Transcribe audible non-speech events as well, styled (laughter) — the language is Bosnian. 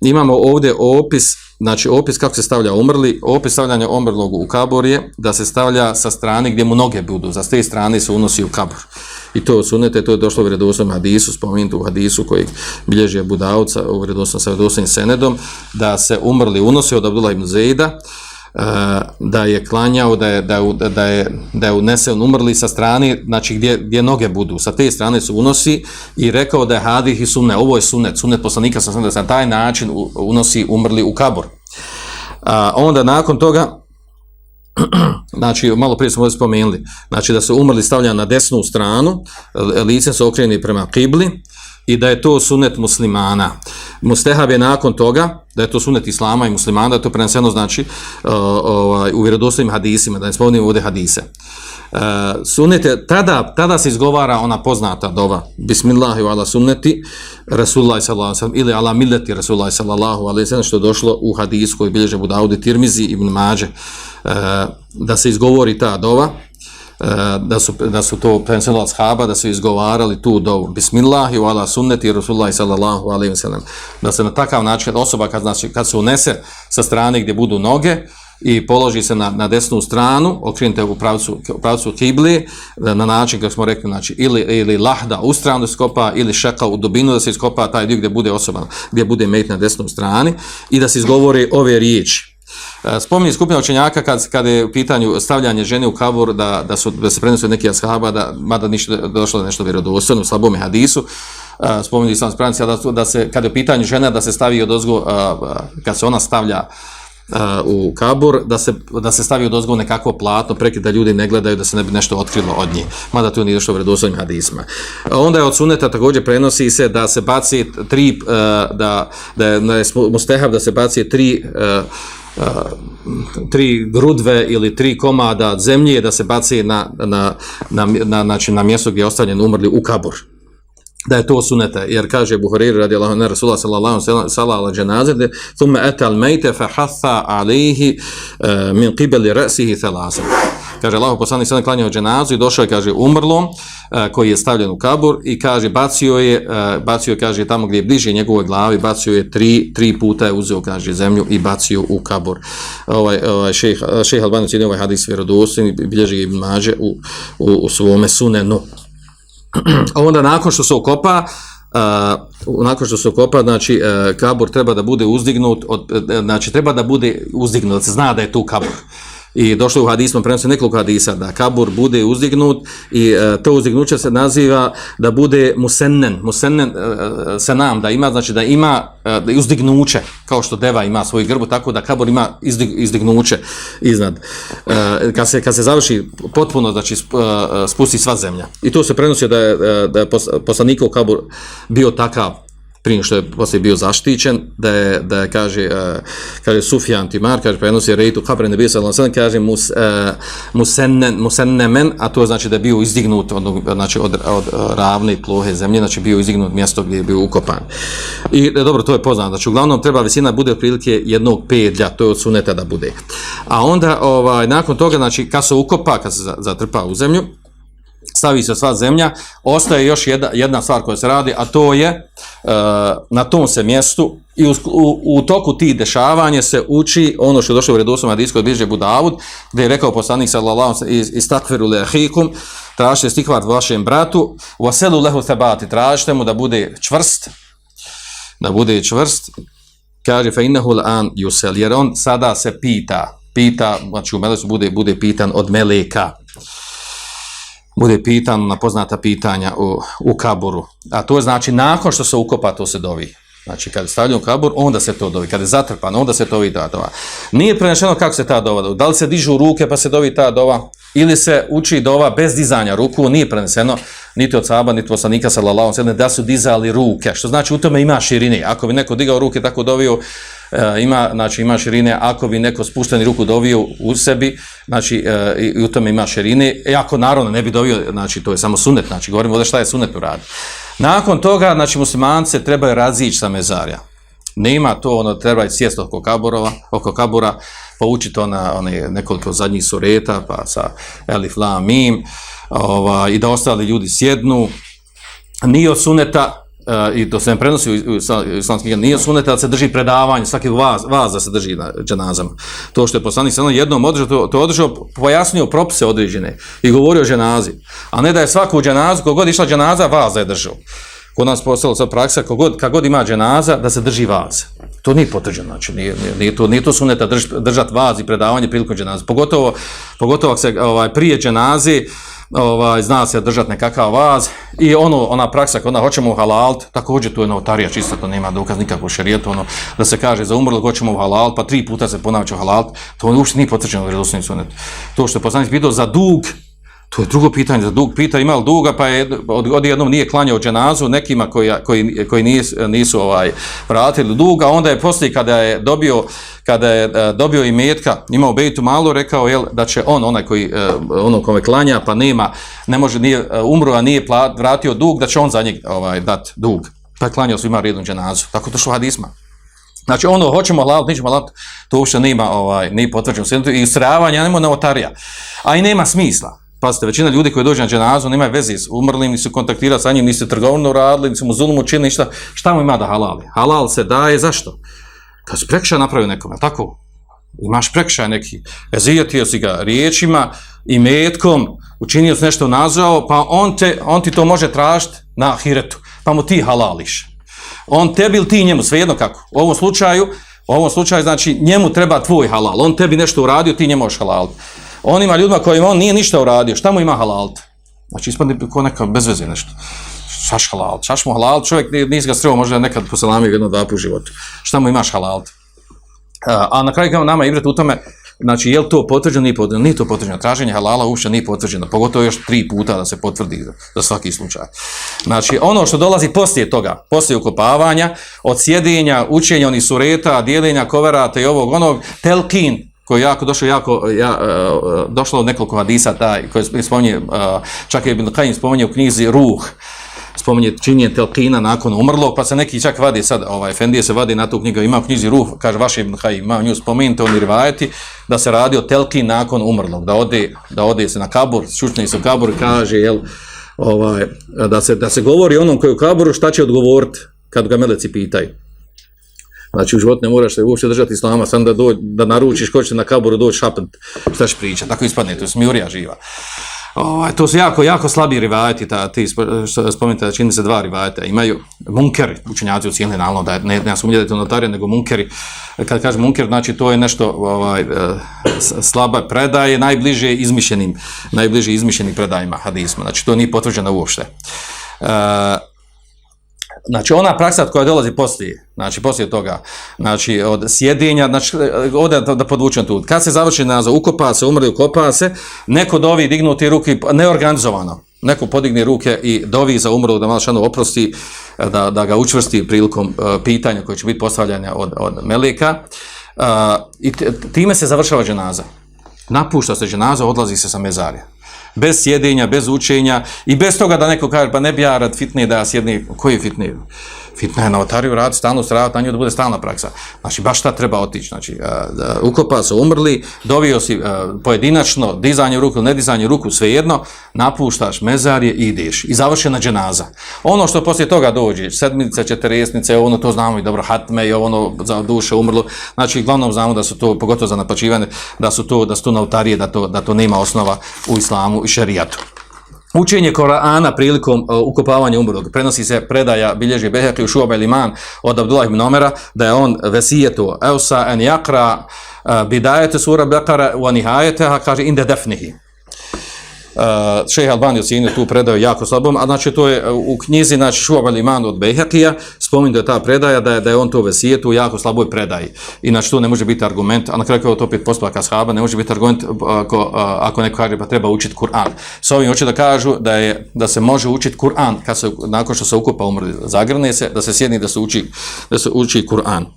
imamo ovdje opis, znači opis kako se stavlja umrli, opis stavljanja umrlog u kabor je da se stavlja sa strane gdje mu noge budu, za te strane se unosi u kabor. I to sunete, to je došlo u vredosnom hadisu, spomenuti u hadisu koji bilježi Budavca u vredosnom sa vredosnim senedom, da se umrli unosi od Abdullah ibn Zejda, Eh, da je klanjao, da je, da je, da je, da je unesen umrli sa strane, znači gdje, gdje noge budu, sa te strane se unosi i rekao da je hadih i sunne, ovo je sunnet, sunnet poslanika sa da se na taj način unosi umrli u kabor. A, onda nakon toga, (clears throat) znači malo prije smo ovo spomenuli, znači da se umrli stavlja na desnu stranu, lice se okreni prema kibli, i da je to sunet muslimana. Mustehab je nakon toga, da je to sunet islama i muslimana, da je to preneseno znači uh, ovaj, u vjerodostojnim hadisima, da ne spomenimo ovdje hadise. Uh, sunet je, tada, tada se izgovara ona poznata dova, bismillahi wa ala sunneti, Rasulullah sallallahu alaihi sallam, ili ala milleti Rasulullah sallallahu alaihi sallam, što je došlo u hadisu koji bilježe Budaudi, Tirmizi, Ibn Mađe, uh, da se izgovori ta dova, Eh, da su, da su to prenosili od shaba, da su izgovarali tu do bismillahi wa ala sunneti Rasulullah sallallahu alaihi wa sallam. Da se na takav način osoba kad, znači, kad se unese sa strane gdje budu noge i položi se na, na desnu stranu, okrenite u pravcu, u pravcu kibli, eh, na način kako smo rekli, znači ili, ili lahda u stranu da se kopa, ili šaka u dubinu da se iskopa taj dio gdje bude osoba, gdje bude mejt na desnom strani i da se izgovori ove riječi. Spomni spominje skupina učenjaka kad, kad je u pitanju stavljanje žene u kabur da, da, su, da se prenosu neki ashaba, da, mada ništa došlo nešto vjerodostojno u slabom hadisu, Spomni spominje islam spranici, da, da se, kad je u pitanju žena da se stavi od ozgo, e, kad se ona stavlja u kabur, da se, da se stavi od ozgo nekako platno, preki da ljudi ne gledaju, da se ne bi nešto otkrilo od nje, mada to nije došlo vjerodostojnim hadisma. Onda je od suneta također prenosi se da se baci tri, da, da je, mustehab da se baci tri tri grudve ili tri komada zemlje da se baci na, na, na, na, znači na mjesto gdje je ostavljen umrli u kabur da je to sunete, jer kaže Buhari radi Allahu ne Rasulullah sallallahu sallallahu ala dženaze, thumme etal mejte fa hatha alihi e, min qibeli rasihi thalasa. Kaže Allaho poslanik sada klanjao dženazu i došao je, kaže, umrlom, e, koji je stavljen u kabur i kaže, bacio je, e, bacio je, kaže, tamo gdje je bliže njegovoj glavi, bacio je tri, tri puta je uzeo, kaže, zemlju i bacio u kabur. Ovaj, ovaj šejh, šejh Albanu je ovaj hadis vjerodostojni, bilježi Ibn Mađe u, u, u svome sunenu. A onda nakon što se okopa, uh, nakon što se okopa, znači uh, kabur treba da bude uzdignut, od, znači treba da bude uzdignut, da se zna da je tu kabur. I došlo u hadismu, prenosi nekoliko hadisa, da kabur bude uzdignut i e, to uzdignuće se naziva da bude musennen, musennen e, e se nam, da ima, znači da ima e, uzdignuće, kao što deva ima svoju grbu, tako da kabur ima izdig, izdignuće iznad. E, kad, se, kad se završi potpuno, znači uh, spusti sva zemlja. I to se prenosi da je, e, da je poslanikov kabur bio takav, prije što je poslije bio zaštićen, da je, da je kaže, uh, kaže Sufjan Timar, kaže, prenosi rejtu kabre Nebija sallallahu sa kaže mus, e, uh, musennen, musennemen, a to znači da je bio izdignut od, znači, od, od e, ravne plohe zemlje, znači bio izdignut mjesto gdje je bio ukopan. I dobro, to je poznano, znači uglavnom treba visina bude otprilike jednog pedlja, to je od suneta da bude. A onda, ovaj, nakon toga, znači, kad se ukopa, kad se zatrpa u zemlju, stavi se sva zemlja, ostaje još jedna, jedna stvar koja se radi, a to je e, na tom se mjestu i u, u, u toku tih dešavanja se uči ono što je došlo u redosnom hadijskoj bliže Budavud, gdje je rekao poslanik sallallahu iz, iz takveru lehikum, tražite stikvar vašem bratu, u aselu lehu tebati, tražite mu da bude čvrst, da bude čvrst, kaže fe innehu l'an yusel, jer on sada se pita, pita, znači u melesu bude, bude pitan od meleka, bude pitan na poznata pitanja u, u kaburu. A to je znači nakon što se ukopa, to se dovi. Znači kad je kabur, onda se to dovi. Kad je zatrpan, onda se to vidi dova. Nije prenešeno kako se ta dova dovi. Da li se dižu ruke pa se dovi ta dova? Ili se uči dova bez dizanja ruku? Nije preneseno niti od saba, niti poslanika sallallahu sallam, da su dizali ruke. Što znači u tome ima širine. Ako bi neko digao ruke tako dovio, e, ima, znači, ima širine. Ako bi neko spušteni ruku dovio u sebi, znači e, i u tome ima širine. E, ako naravno ne bi dovio, znači to je samo sunet. Znači govorimo ovdje šta je sunet u radu. Nakon toga, znači muslimance trebaju razići sa mezarja. Nema to, ono, treba je sjest oko kaburova, oko kabura, poučiti ona, na one, nekoliko zadnjih sureta, pa sa elif, la, mim, ova, i da ostali ljudi sjednu. Nije od suneta, i to se ne prenosi u islamskim nije sunet, da se drži predavanje, svaki vaz, vaz da se drži na dženazama. To što je poslanik sa jednom održao, to, to održao, pojasnio propise određene i govorio o dženazi. A ne da je svaku dženazu, kogod išla dženaza, vaz da je držao. Kod nas postalo sa praksa, kogod, kogod ima dženaza, da se drži vaz. To nije potvrđeno, znači nije, nije, nije, to, nije to suneta drž, držati vaz i predavanje prilikom dženaze. Pogotovo, pogotovo ako se ovaj, prije dženazi, ovaj, zna se držati nekakav vaz i ono, ona praksa kod ona hoćemo halal također tu je notarija čista, to nema dokaz nikakvog šarijetu, ono, da se kaže za umrlo hoćemo halal pa tri puta se ponavlja halal to uopšte nije potvrđeno u redosnim sunetu. To što je poslanik pitao za dug, To je drugo pitanje, za dug pita ima li duga, pa je od, od jednom nije klanjao dženazu nekima koji, koji, koji nisu, nisu ovaj, vratili duga, onda je poslije kada je dobio, kada je e, dobio i metka, imao bejtu malo, rekao je da će on, onaj koji, uh, ono kome klanja, pa nema, ne može, nije, e, umro, a nije plat, vratio dug, da će on za njeg ovaj, dat dug. Pa je klanjao svima redom dženazu. Tako to što hadisma. Znači ono, hoćemo halal, nećemo halal, to uopšte nema, ovaj, nije potvrđeno. I usravanja nema novotarija. A i nema smisla. Pazite, većina ljudi koji dođe na dženazu nema veze s umrlim, nisu kontaktirali sa njim, nisu trgovno radili, nisu mu zulum učinili, ništa. Šta mu ima da halali? Halal se daje, zašto? Kad se prekšaj napravio nekome, tako? Imaš prekšaj neki, ezijetio si ga riječima i metkom, učinio si nešto nazvao, pa on, te, on ti to može tražiti na hiretu, pa mu ti halališ. On tebi ili ti njemu, svejedno kako. U ovom slučaju, u ovom slučaju, znači, njemu treba tvoj halal. On tebi nešto uradio, ti njemu možeš halaliti onima ljudima kojima on nije ništa uradio, šta mu ima halal? Znači, ispadne ko neka bezveze nešto. Šaš halal, šaš mu halal, čovjek nije ga sreo, možda nekad poselamio jedno dva u životu. Šta mu imaš halal? A, a na kraju kao nama ibrat u tome, znači, je li to potvrđeno, nije potvrđeno, nije to potvrđeno. Traženje halala uopšte nije potvrđeno, pogotovo još tri puta da se potvrdi za, za svaki slučaj. Znači, ono što dolazi poslije toga, poslije ukopavanja, od sjedinja, učenja onih sureta, dijeljenja koverata i ovog onog, telkin, koji jako došao jako ja, e, e, došlo od nekoliko hadisa taj koji spominje e, čak je Ibn Kajim spominje u knjizi Ruh spominje činjenje telkina nakon umrlog pa se neki čak vadi sad ovaj Efendije se vadi na tu knjigu ima u knjizi Ruh kaže vaš Ibn Qayyim ima nju spomenite, on rivajeti da se radi o telkin nakon umrlog da ode da ode se na kabur šučne se u kabur kaže jel ovaj da se da se govori onom koji u kaburu šta će odgovoriti kad ga meleci pitaju. Znači u životu ne moraš se uopšte držati islama, sam da, do, da naručiš ko će na kaboru doći šapent, šta će pričati, tako ispadne, to je smjurija živa. Ovaj, to su jako, jako slabi rivajati, ta, ti spomenite da čini se dva rivajata, imaju munkeri, učenjaci ucijenili nalno, da ne, ne sumnje da je to notarija, nego munkeri, kad kažem munker, znači to je nešto ovaj, eh, slaba predaje, najbliže izmišljenim, najbliže izmišljenim predajima hadisma, znači to nije potvrđeno uopšte. Uh, znači ona praksa koja dolazi poslije, znači poslije toga, znači od sjedinja, znači ovdje da, da podvučem tu, kad se završi nazva, ukopa se, umrli, ukopa se, neko dovi dignuti ruke neorganizovano, neko podigne ruke i dovi za umrlog da malo šano oprosti, da, da ga učvrsti prilikom uh, pitanja koje će biti postavljanja od, od Melika, uh, e, i time se završava dženaza. Napušta se dženaza, odlazi se sa mezarja bez sjedenja, bez učenja i bez toga da neko kaže pa ne bi ja rad fitne da ja sjedne, koji je fitne? Fitna je novotariju rad, stalno stravati na nju da bude stalna praksa. Znači, baš šta treba otići? Znači, uh, ukopa su umrli, dovio si uh, pojedinačno, dizanje ruku, ne dizanje ruku, svejedno, napuštaš mezarje i ideš. I završena dženaza. Ono što poslije toga dođe, sedmice, četiresnice, ono to znamo i dobro, hatme i ono za duše umrlo. Znači, glavnom znamo da su to, pogotovo za napačivanje, da su to, da su to novotarije, da to, da to nema osnova u islamu i šerijatu. Učenje Korana prilikom uh, ukopavanja umrlog. Prenosi se predaja bilježi Behekli u Šuaba Iliman od Abdullah ibn Omera da je on vesijetu Eusa en jakra uh, e, bidajete sura Bekara u anihajete, kaže inde defnihi Eh, uh, šeha Albani ocijenio tu predaju jako slabom, a znači to je eh, u knjizi znači Šuab Iman od Bejhekija, spominje je ta predaja, da je, da je on to vesijetu u jako slaboj predaji. I znači to ne može biti argument, a na kraju kao to opet postupak ashaba, ne može biti argument eh, ako, ako neko kaže pa treba učiti Kur'an. S ovim hoće da kažu da je da se može učiti Kur'an kad se, nakon što se ukupa umrli, zagrne se, da se sjedni da se uči, da se uči Kur'an.